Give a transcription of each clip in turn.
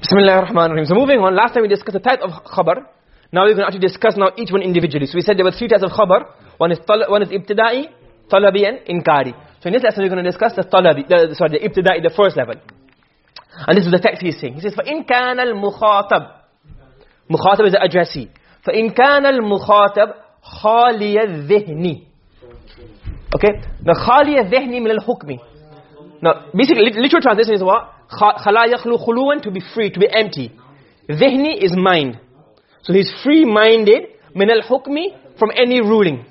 Bismillah ar-Rahman ar-Rahim. So moving on, last time we discussed the type of khabar. Now we're going to actually discuss now each one individually. So we said there were three types of khabar. One is one is ibtida'i, talabi and inkari. So in this lesson we're going to discuss the talabi, the, sorry, the ibtida'i, the first level. And this is the text he's saying. He says, فَإِن كَانَ الْمُخَاطَبِ Mukhatab is the addressee. فَإِن كَانَ الْمُخَاطَبِ خَالِيَ الذِّهْنِ Okay? Now, خَالِيَ الذِّهْنِ مِنَ الْحُكْمِ Now, basically, literal translation is what? خَلَا يَخْلُو خُلُوًا To be free, to be empty. ذِهْنِ is mind. So he's free-minded مِنَ الْحُكْمِ From any ruling.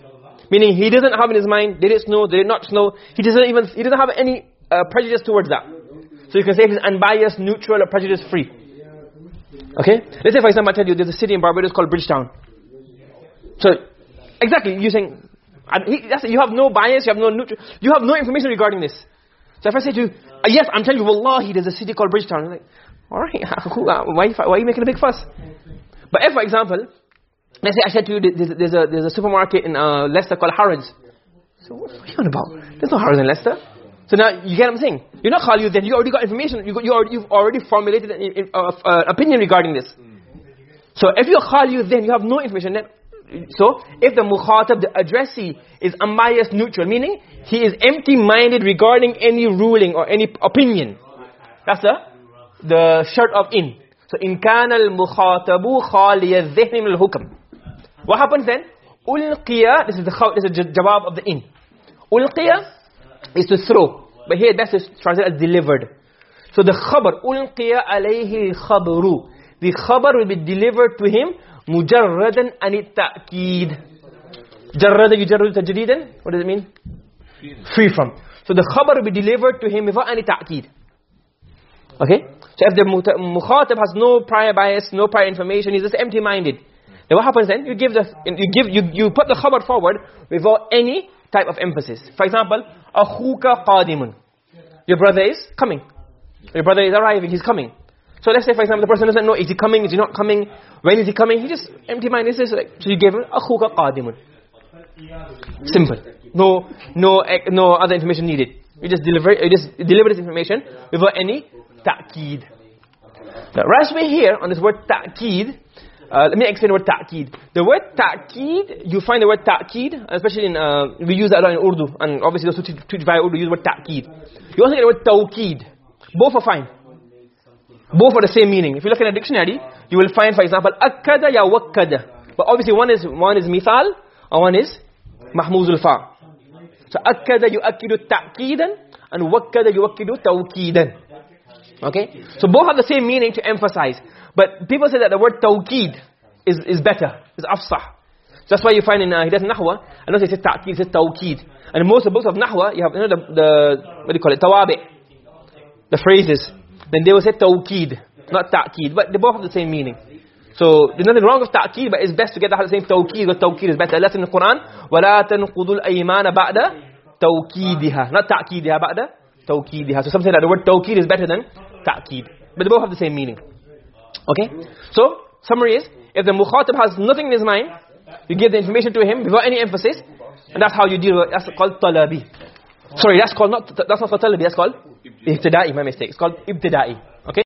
Meaning, he doesn't have in his mind, did it snow, did it not snow. He doesn't even, he doesn't have any uh, prejudice towards that. So you can say he's unbiased, neutral, or prejudice-free. Okay? Let's say for example I tell you there's a city in Barbados called Bridgetown. So, exactly, you're saying, you have no bias, you have no neutral, you have no information regarding this. So if I say to you, uh, yes, I'm telling you, Wallahi, there's a city called Bridgetown. Like, alright, uh, why, why are you making a big fuss? But if, for example, let's say I said to you, there's, there's, a, there's a supermarket in uh, Leicester called Harrods. So what are you on about? There's no Harrods in Leicester. So now, you get what I'm saying? You're not Khalid then, you already got information, you, got, you already, you've already formulated an uh, opinion regarding this. So if you're Khalid then, you have no information then. So, if the mukhatab, the addressee, is unbiased neutral, meaning he is empty-minded regarding any ruling or any opinion. That's the, the shart of in. So, in kana al-mukhatabu khaliya dhihni al-hukm. What happens then? Ulqiya, this is the, this is the jawab of the in. Ulqiya is to throw. But here that's translated as delivered. So the khabar, ulqiya alayhi khabaru. The khabar will be delivered to him mujarradan anit ta'keed. Jarrada yujarradu tajridan. What does it mean? Free. From. So the khabar will be delivered to him without any ta'keed. Okay? So if the mukhatab has no prior bias, no prior information, he's just empty-minded. Then what happens then? You give the you give you you put the khabar forward without any type of emphasis. For example, akhuka qadimun. Your brother is coming. Your brother is arriving, he's coming. So let's say for example the person doesn't know is he coming, is he not coming, when is he coming? He just empty mind. minded says like so you gave him akhuka qadimun. Simple. No no no other information needed. You just deliver you just deliver this information without any ta'keed. The rest way here on this word ta'keed uh, let me explain the word ta'keed. The word ta'keed, you find the word ta'keed, especially in, uh, we use that a lot in Urdu, and obviously those who teach via Urdu use the word ta'keed. You also get the word tawkeed. Both are fine. Both are the same meaning. If you look in a dictionary, you will find, for example, akkada ya wakkada. But obviously one is, one is mithal, and one is mahmuzul fa. So akkada yu'akkidu ta'keedan, and wakkada yu'akkidu tawkeedan. Okay? So both have the same meaning to emphasize. But people say that the word tawkeed is, is better, is afsah. That's why you find in uh, Hidayat Nahwa, I know they say ta'keed, say tawkeed. And most of the books of Nahwa, you have, you know, the, the what do you call it, tawabi, the phrases then they will say tawkeed not ta'keed but they both have the same meaning. So there's nothing wrong with ta'keed but it's best to get the same tawkeed The tawkeed is better. That's in the Quran. وَلَا تَنْقُضُوا الْأَيْمَانَ بَعْدَ تَوْكِيدِهَا not تَعْكِيدِهَا بَعْدَ تَوْكِيدِهَا so some say that the word tawkeed is better than ta'keed but they both have the same meaning. Okay? So summary is if the mukhatab has nothing in his mind you give the information to him without any emphasis and that's how you deal with that's called talabi. Sorry that's called not that's not for talabi that's called ibtida'i, my mistake. It's called ibtida'i.